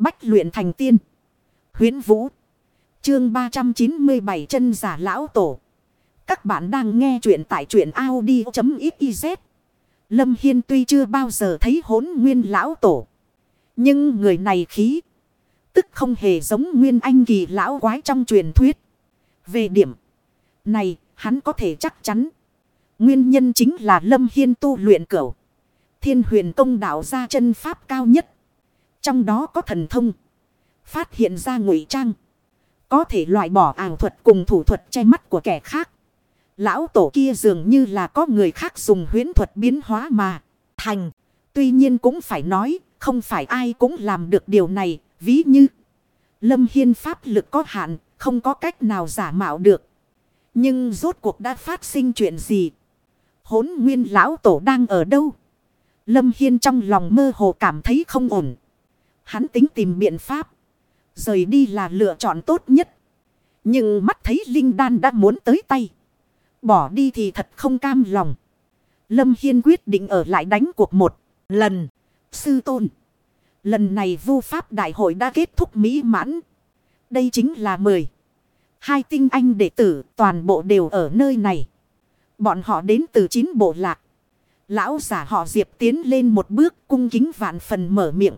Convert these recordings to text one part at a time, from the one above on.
Bách luyện thành tiên. Huyến Vũ. Chương 397 chân giả lão tổ. Các bạn đang nghe truyện tại truyện Audi.xyz. Lâm Hiên tuy chưa bao giờ thấy hốn nguyên lão tổ. Nhưng người này khí. Tức không hề giống nguyên anh kỳ lão quái trong truyền thuyết. Về điểm này, hắn có thể chắc chắn. Nguyên nhân chính là Lâm Hiên tu luyện cửu. Thiên huyền công đạo ra chân pháp cao nhất. Trong đó có thần thông. Phát hiện ra ngụy trang. Có thể loại bỏ ảo thuật cùng thủ thuật che mắt của kẻ khác. Lão tổ kia dường như là có người khác dùng huyến thuật biến hóa mà. Thành. Tuy nhiên cũng phải nói. Không phải ai cũng làm được điều này. Ví như. Lâm Hiên pháp lực có hạn. Không có cách nào giả mạo được. Nhưng rốt cuộc đã phát sinh chuyện gì? Hốn nguyên lão tổ đang ở đâu? Lâm Hiên trong lòng mơ hồ cảm thấy không ổn. Hắn tính tìm biện pháp. Rời đi là lựa chọn tốt nhất. Nhưng mắt thấy Linh Đan đã muốn tới tay. Bỏ đi thì thật không cam lòng. Lâm Hiên quyết định ở lại đánh cuộc một lần. Sư tôn. Lần này vu pháp đại hội đã kết thúc mỹ mãn. Đây chính là mười. Hai tinh anh đệ tử toàn bộ đều ở nơi này. Bọn họ đến từ chín bộ lạc. Lão giả họ Diệp tiến lên một bước, cung kính vạn phần mở miệng.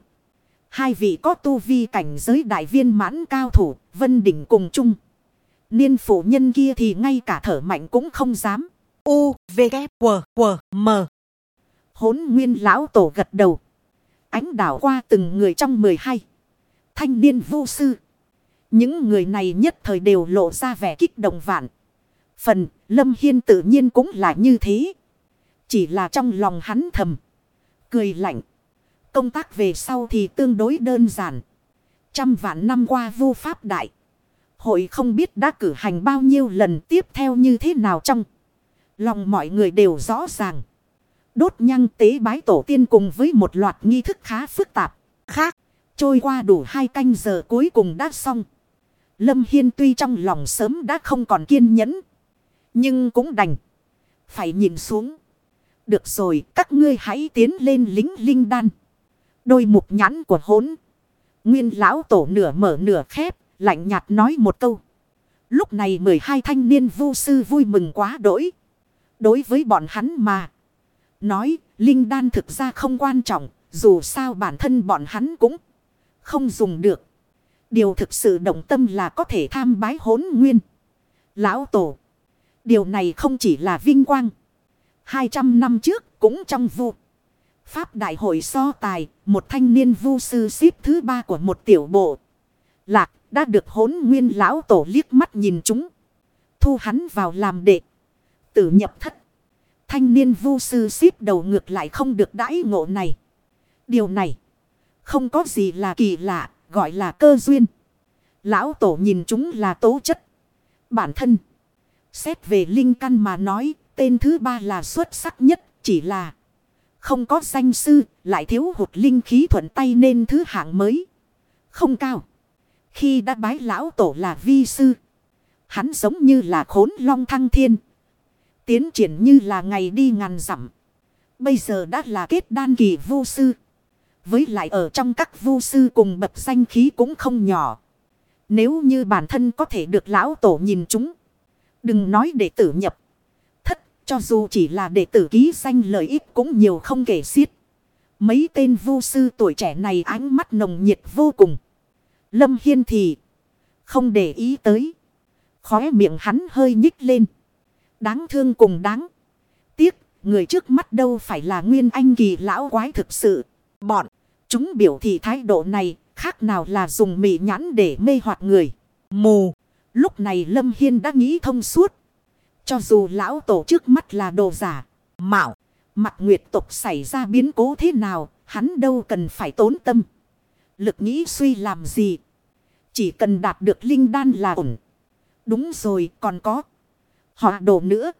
Hai vị có tu vi cảnh giới đại viên mãn cao thủ, vân đỉnh cùng chung. Niên phụ nhân kia thì ngay cả thở mạnh cũng không dám. U, V, K, W, W, M. Hốn nguyên lão tổ gật đầu. Ánh đảo qua từng người trong mười hai Thanh niên vô sư. Những người này nhất thời đều lộ ra vẻ kích động vạn. Phần, Lâm Hiên tự nhiên cũng là như thế. Chỉ là trong lòng hắn thầm. Cười lạnh. Công tác về sau thì tương đối đơn giản. Trăm vạn năm qua vu pháp đại. Hội không biết đã cử hành bao nhiêu lần tiếp theo như thế nào trong. Lòng mọi người đều rõ ràng. Đốt nhang tế bái tổ tiên cùng với một loạt nghi thức khá phức tạp. Khác, trôi qua đủ hai canh giờ cuối cùng đã xong. Lâm Hiên tuy trong lòng sớm đã không còn kiên nhẫn. Nhưng cũng đành. Phải nhìn xuống. Được rồi, các ngươi hãy tiến lên lính linh đan. Đôi mục nhãn của hốn. Nguyên lão tổ nửa mở nửa khép, lạnh nhạt nói một câu. Lúc này 12 thanh niên vu sư vui mừng quá đỗi. Đối với bọn hắn mà. Nói, linh đan thực ra không quan trọng, dù sao bản thân bọn hắn cũng không dùng được. Điều thực sự động tâm là có thể tham bái hốn nguyên. Lão tổ. Điều này không chỉ là vinh quang. 200 năm trước cũng trong vu. Pháp đại hội so tài, một thanh niên vu sư xếp thứ ba của một tiểu bộ. Lạc đã được hốn nguyên lão tổ liếc mắt nhìn chúng. Thu hắn vào làm đệ. Tử nhập thất. Thanh niên vu sư xếp đầu ngược lại không được đãi ngộ này. Điều này không có gì là kỳ lạ, gọi là cơ duyên. Lão tổ nhìn chúng là tố chất. Bản thân. Xét về linh căn mà nói, tên thứ ba là xuất sắc nhất, chỉ là không có danh sư, lại thiếu hụt linh khí thuận tay nên thứ hạng mới. Không cao. Khi đã bái lão tổ là vi sư, hắn giống như là khốn long thăng thiên. Tiến triển như là ngày đi ngàn dặm. Bây giờ đã là kết đan kỳ vô sư. Với lại ở trong các vu sư cùng bậc danh khí cũng không nhỏ. Nếu như bản thân có thể được lão tổ nhìn chúng. Đừng nói đệ tử nhập. Cho dù chỉ là đệ tử ký danh lợi ích cũng nhiều không kể xiết. Mấy tên vu sư tuổi trẻ này ánh mắt nồng nhiệt vô cùng. Lâm Hiên thì không để ý tới. Khóe miệng hắn hơi nhích lên. Đáng thương cùng đáng. Tiếc, người trước mắt đâu phải là nguyên anh kỳ lão quái thực sự. Bọn, chúng biểu thị thái độ này, khác nào là dùng mị nhãn để mê hoặc người. Mù, lúc này Lâm Hiên đã nghĩ thông suốt. Cho dù lão tổ trước mắt là đồ giả, mạo, mặt nguyệt tục xảy ra biến cố thế nào, hắn đâu cần phải tốn tâm. Lực nghĩ suy làm gì. Chỉ cần đạt được linh đan là ổn. Đúng rồi, còn có. Họ đồ nữa.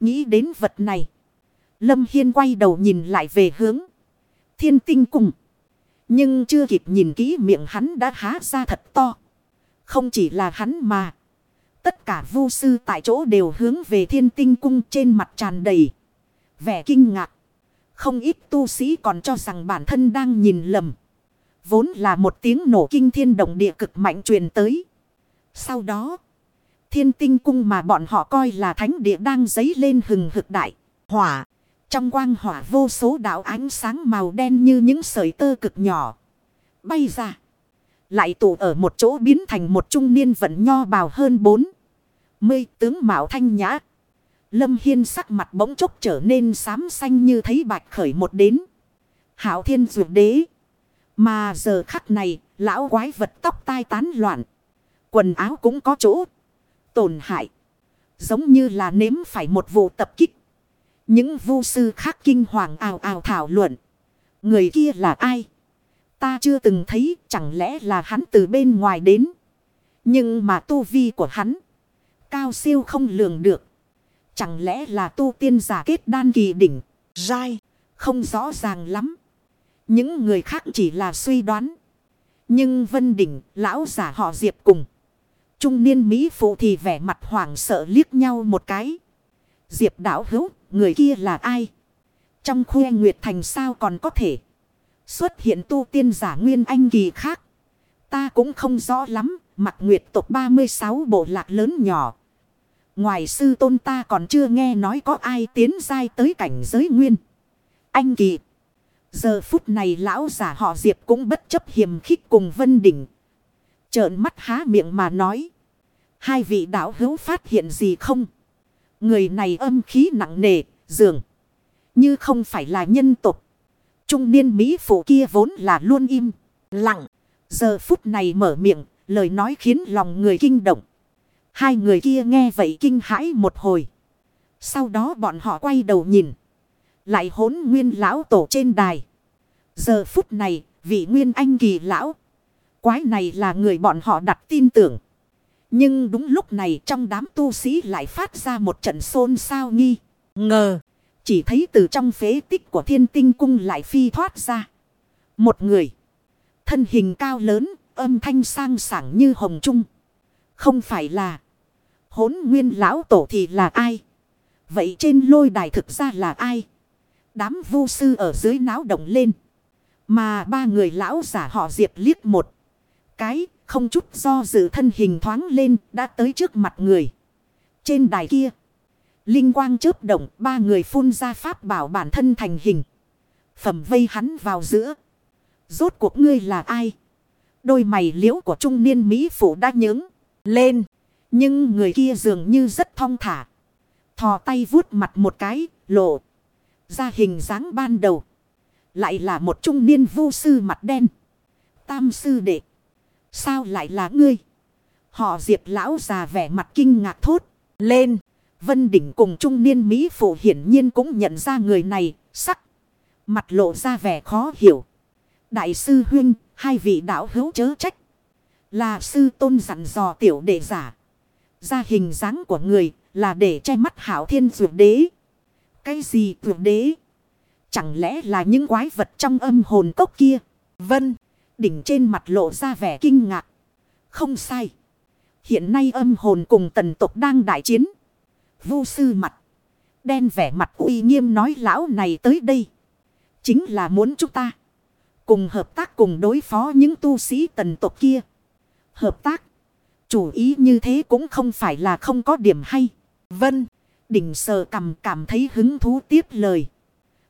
Nghĩ đến vật này. Lâm Hiên quay đầu nhìn lại về hướng thiên tinh cung. Nhưng chưa kịp nhìn kỹ miệng hắn đã há ra thật to. Không chỉ là hắn mà. Tất cả vu sư tại chỗ đều hướng về thiên tinh cung trên mặt tràn đầy. Vẻ kinh ngạc. Không ít tu sĩ còn cho rằng bản thân đang nhìn lầm. Vốn là một tiếng nổ kinh thiên động địa cực mạnh truyền tới. Sau đó, thiên tinh cung mà bọn họ coi là thánh địa đang dấy lên hừng hực đại. Hỏa, trong quang hỏa vô số đạo ánh sáng màu đen như những sợi tơ cực nhỏ. Bay ra, lại tụ ở một chỗ biến thành một trung niên vận nho bào hơn bốn mây tướng mạo thanh nhã. Lâm Hiên sắc mặt bỗng chốc trở nên xám xanh như thấy bạch khởi một đến. Hảo thiên dược đế. Mà giờ khắc này, lão quái vật tóc tai tán loạn. Quần áo cũng có chỗ tổn hại. Giống như là nếm phải một vụ tập kích. Những vu sư khác kinh hoàng ào ào thảo luận. Người kia là ai? Ta chưa từng thấy chẳng lẽ là hắn từ bên ngoài đến. Nhưng mà tu vi của hắn. Cao siêu không lường được. Chẳng lẽ là tu tiên giả kết đan kỳ đỉnh. dai, Không rõ ràng lắm. Những người khác chỉ là suy đoán. Nhưng Vân Đỉnh, lão giả họ Diệp cùng. Trung niên Mỹ phụ thì vẻ mặt hoảng sợ liếc nhau một cái. Diệp đảo hữu, người kia là ai? Trong khuê Nguyệt Thành sao còn có thể xuất hiện tu tiên giả nguyên anh kỳ khác? Ta cũng không rõ lắm, mặt Nguyệt tộc 36 bộ lạc lớn nhỏ. Ngoài sư tôn ta còn chưa nghe nói có ai tiến dai tới cảnh giới nguyên. Anh kỳ. Giờ phút này lão giả họ Diệp cũng bất chấp hiềm khích cùng Vân Đỉnh. Trợn mắt há miệng mà nói. Hai vị đạo hữu phát hiện gì không? Người này âm khí nặng nề, dường. Như không phải là nhân tục. Trung niên Mỹ phụ kia vốn là luôn im, lặng. Giờ phút này mở miệng, lời nói khiến lòng người kinh động. Hai người kia nghe vậy kinh hãi một hồi. Sau đó bọn họ quay đầu nhìn. Lại hốn nguyên lão tổ trên đài. Giờ phút này, vị nguyên anh kỳ lão. Quái này là người bọn họ đặt tin tưởng. Nhưng đúng lúc này trong đám tu sĩ lại phát ra một trận xôn xao nghi. Ngờ. Chỉ thấy từ trong phế tích của thiên tinh cung lại phi thoát ra. Một người. Thân hình cao lớn, âm thanh sang sảng như hồng trung. Không phải là. Hốn nguyên lão tổ thì là ai? Vậy trên lôi đài thực ra là ai? Đám vu sư ở dưới náo động lên. Mà ba người lão giả họ diệp liếc một. Cái, không chút do dự thân hình thoáng lên, đã tới trước mặt người. Trên đài kia. Linh quang chớp động, ba người phun ra pháp bảo bản thân thành hình. Phẩm vây hắn vào giữa. Rốt cuộc ngươi là ai? Đôi mày liễu của trung niên Mỹ phụ đã nhướng lên. Nhưng người kia dường như rất thong thả. Thò tay vuốt mặt một cái, lộ. Ra hình dáng ban đầu. Lại là một trung niên vu sư mặt đen. Tam sư đệ. Sao lại là ngươi? Họ diệp lão già vẻ mặt kinh ngạc thốt. Lên. Vân đỉnh cùng trung niên Mỹ phụ hiển nhiên cũng nhận ra người này. Sắc. Mặt lộ ra vẻ khó hiểu. Đại sư huynh. Hai vị đạo hữu chớ trách. Là sư tôn dặn dò tiểu đệ giả. Ra hình dáng của người là để che mắt hảo thiên dược đế. Cái gì dược đế? Chẳng lẽ là những quái vật trong âm hồn cốc kia? Vân, đỉnh trên mặt lộ ra vẻ kinh ngạc. Không sai. Hiện nay âm hồn cùng tần tộc đang đại chiến. vu sư mặt. Đen vẻ mặt uy nghiêm nói lão này tới đây. Chính là muốn chúng ta. Cùng hợp tác cùng đối phó những tu sĩ tần tộc kia. Hợp tác. Chủ ý như thế cũng không phải là không có điểm hay. Vân. Đỉnh sờ cầm cảm thấy hứng thú tiếp lời.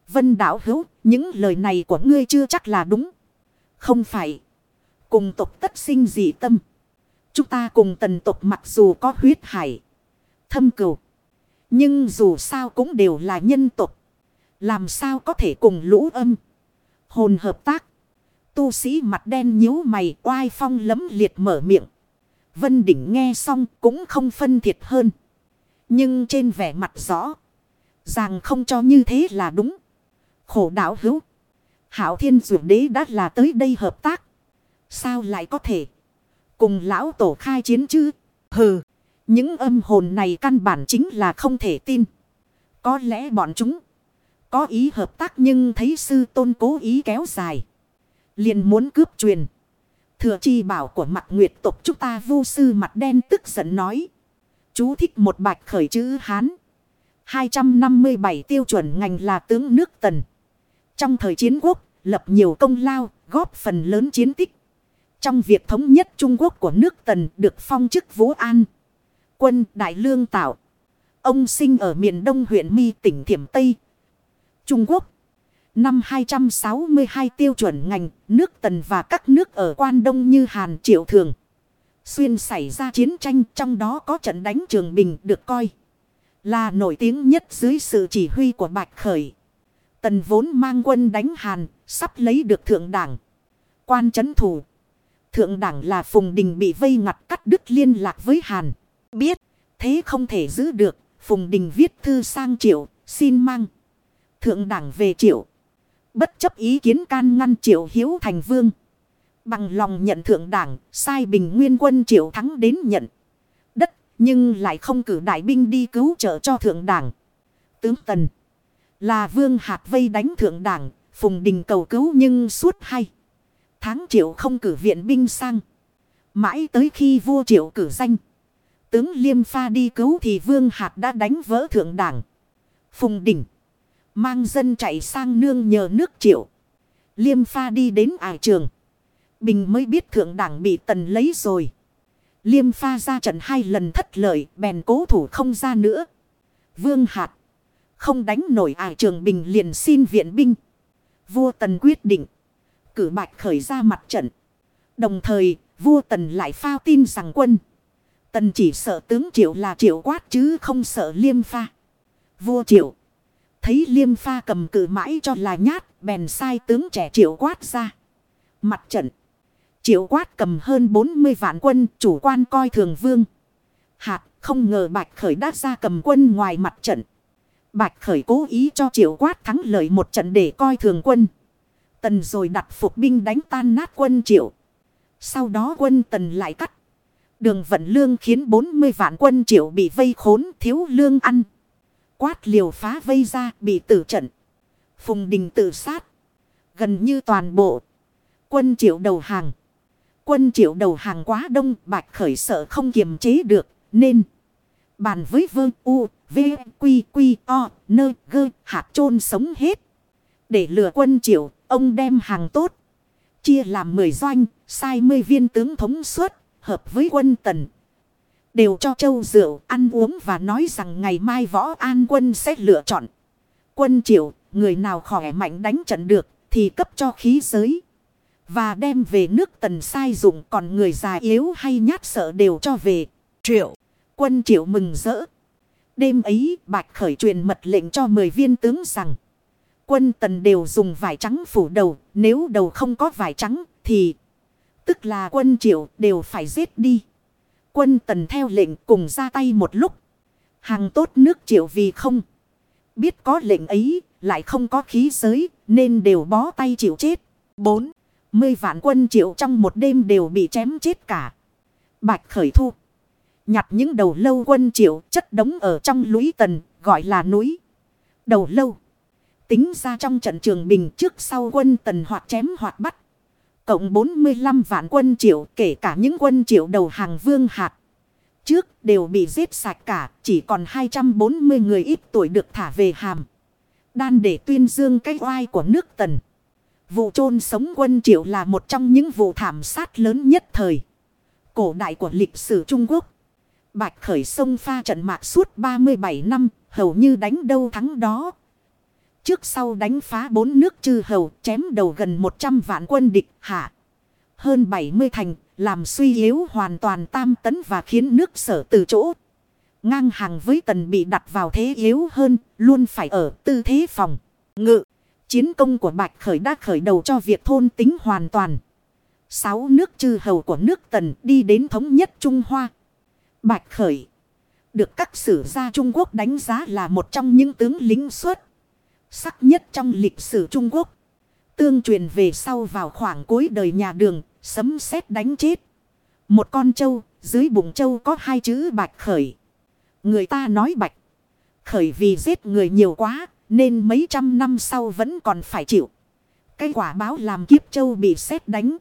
Vân đảo hữu, những lời này của ngươi chưa chắc là đúng. Không phải. Cùng tộc tất sinh dị tâm. Chúng ta cùng tần tộc mặc dù có huyết hải. Thâm cừu. Nhưng dù sao cũng đều là nhân tộc. Làm sao có thể cùng lũ âm. Hồn hợp tác. Tu sĩ mặt đen nhíu mày oai phong lấm liệt mở miệng. Vân Đỉnh nghe xong cũng không phân thiệt hơn. Nhưng trên vẻ mặt rõ. Rằng không cho như thế là đúng. Khổ đạo hữu. Hảo thiên dụ đế đã là tới đây hợp tác. Sao lại có thể. Cùng lão tổ khai chiến chứ. Hừ. Những âm hồn này căn bản chính là không thể tin. Có lẽ bọn chúng. Có ý hợp tác nhưng thấy sư tôn cố ý kéo dài. Liền muốn cướp truyền. Thừa chi bảo của mặt nguyệt tộc chúng ta vô sư mặt đen tức giận nói. Chú thích một bạch khởi chữ Hán. 257 tiêu chuẩn ngành là tướng nước tần. Trong thời chiến quốc, lập nhiều công lao, góp phần lớn chiến tích. Trong việc thống nhất Trung Quốc của nước Tần được phong chức Vũ An. Quân Đại Lương Tạo. Ông sinh ở miền đông huyện Mi tỉnh Thiểm Tây. Trung Quốc. Năm 262 tiêu chuẩn ngành nước Tần và các nước ở quan đông như Hàn Triệu Thường. Xuyên xảy ra chiến tranh trong đó có trận đánh Trường Bình được coi là nổi tiếng nhất dưới sự chỉ huy của Bạch Khởi. Tần vốn mang quân đánh Hàn, sắp lấy được thượng đảng. Quan chấn thủ. Thượng đảng là Phùng Đình bị vây ngặt cắt đứt liên lạc với Hàn. Biết, thế không thể giữ được, Phùng Đình viết thư sang triệu, xin mang. Thượng đảng về triệu. Bất chấp ý kiến can ngăn triệu hiếu thành vương. Bằng lòng nhận thượng đảng, sai bình nguyên quân triệu thắng đến nhận. Đất, nhưng lại không cử đại binh đi cứu trợ cho thượng đảng. Tướng Tần là vương hạt vây đánh thượng đảng, Phùng Đình cầu cứu nhưng suốt hay. Tháng triệu không cử viện binh sang. Mãi tới khi vua triệu cử danh. Tướng Liêm Pha đi cứu thì vương hạt đã đánh vỡ thượng đảng. Phùng Đình mang dân chạy sang nương nhờ nước triệu. Liêm Pha đi đến ải trường. Bình mới biết thượng đảng bị tần lấy rồi. Liêm Pha ra trận hai lần thất lợi bèn cố thủ không ra nữa. Vương hạt không đánh nổi ải trường bình liền xin viện binh. Vua Tần quyết định. Cử bạch khởi ra mặt trận. Đồng thời, vua Tần lại phao tin rằng quân. Tần chỉ sợ tướng triệu là triệu quát chứ không sợ liêm pha. Vua triệu. Thấy liêm pha cầm cự mãi cho là nhát, bèn sai tướng trẻ triệu quát ra. Mặt trận. Triệu quát cầm hơn 40 vạn quân, chủ quan coi thường vương. Hạt, không ngờ bạch khởi đã ra cầm quân ngoài mặt trận. Bạch Khởi cố ý cho triệu quát thắng lợi một trận để coi thường quân. Tần rồi đặt phục binh đánh tan nát quân triệu. Sau đó quân tần lại cắt. Đường vận lương khiến 40 vạn quân triệu bị vây khốn thiếu lương ăn. Quát liều phá vây ra bị tử trận. Phùng đình tự sát. Gần như toàn bộ. Quân triệu đầu hàng. Quân triệu đầu hàng quá đông bạch khởi sợ không kiềm chế được nên. Bàn với vương u V, Quy, Quy, O, Nơ, Gơ, hạt chôn sống hết. Để lừa quân triệu, ông đem hàng tốt. Chia làm 10 doanh, sai 10 viên tướng thống suất, hợp với quân tần. Đều cho châu rượu, ăn uống và nói rằng ngày mai võ an quân sẽ lựa chọn. Quân triệu, người nào khỏe mạnh đánh trận được, thì cấp cho khí giới. Và đem về nước tần sai dụng còn người già yếu hay nhát sợ đều cho về. Triệu, quân triệu mừng rỡ. Đêm ấy Bạch Khởi truyền mật lệnh cho 10 viên tướng rằng. Quân tần đều dùng vải trắng phủ đầu. Nếu đầu không có vải trắng thì tức là quân triệu đều phải giết đi. Quân tần theo lệnh cùng ra tay một lúc. Hàng tốt nước triệu vì không. Biết có lệnh ấy lại không có khí giới nên đều bó tay chịu chết. 4. Mươi vạn quân triệu trong một đêm đều bị chém chết cả. Bạch khởi thu. Nhặt những đầu lâu quân triệu chất đống ở trong lũy tần, gọi là núi. Đầu lâu. Tính ra trong trận trường bình trước sau quân tần hoặc chém hoặc bắt. Cộng 45 vạn quân triệu kể cả những quân triệu đầu hàng vương hạt. Trước đều bị giết sạch cả, chỉ còn 240 người ít tuổi được thả về hàm. Đan để tuyên dương cái oai của nước tần. Vụ chôn sống quân triệu là một trong những vụ thảm sát lớn nhất thời. Cổ đại của lịch sử Trung Quốc. Bạch khởi sông pha trận mạc suốt 37 năm, hầu như đánh đâu thắng đó. Trước sau đánh phá bốn nước chư hầu, chém đầu gần 100 vạn quân địch hạ. Hơn 70 thành, làm suy yếu hoàn toàn tam tấn và khiến nước sở từ chỗ. Ngang hàng với tần bị đặt vào thế yếu hơn, luôn phải ở tư thế phòng. Ngự, chiến công của Bạch Khởi đã khởi đầu cho việc thôn tính hoàn toàn. Sáu nước chư hầu của nước tần đi đến thống nhất Trung Hoa. Bạch Khởi. Được các sử gia Trung Quốc đánh giá là một trong những tướng lính xuất. Sắc nhất trong lịch sử Trung Quốc. Tương truyền về sau vào khoảng cuối đời nhà đường. Sấm sét đánh chết. Một con trâu. Dưới bụng trâu có hai chữ Bạch Khởi. Người ta nói Bạch. Khởi vì giết người nhiều quá. Nên mấy trăm năm sau vẫn còn phải chịu. Cái quả báo làm kiếp trâu bị sét đánh.